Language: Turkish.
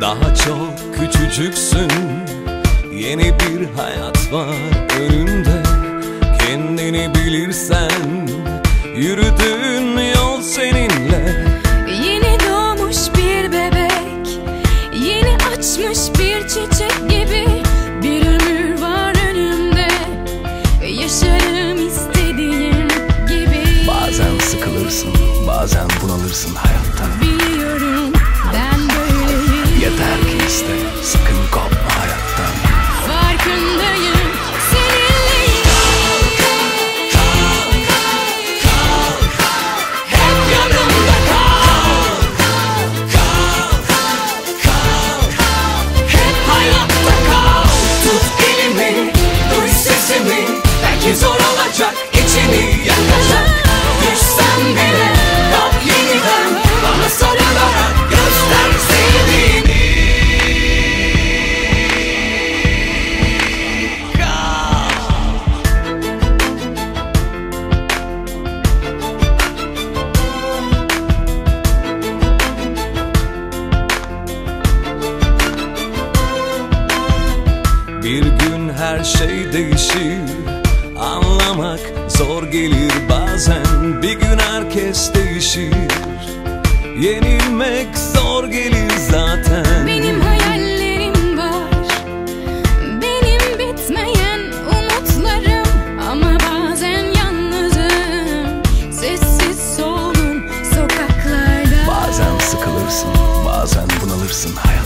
Daha çok küçücüksün Yeni bir hayat var önünde. Kendini bilirsen Yürüdüğün yol seninle. Yeni doğmuş bir bebek Yeni açmış bir çiçek gibi Bir ömür var önümde. Yaşarım istediğim gibi. Bazen sıkılırsın bazen bunalırsın hayattan Biliyorum her şey değişir. Anlamak zor gelir bazen Bir gün herkes değişir. Yenilmek zor gelir zaten. Benim hayallerim var. Benim bitmeyen umutlarım Ama bazen yalnızım. Sessiz solgun sokaklarda. Bazen sıkılırsın bazen bunalırsın hayattan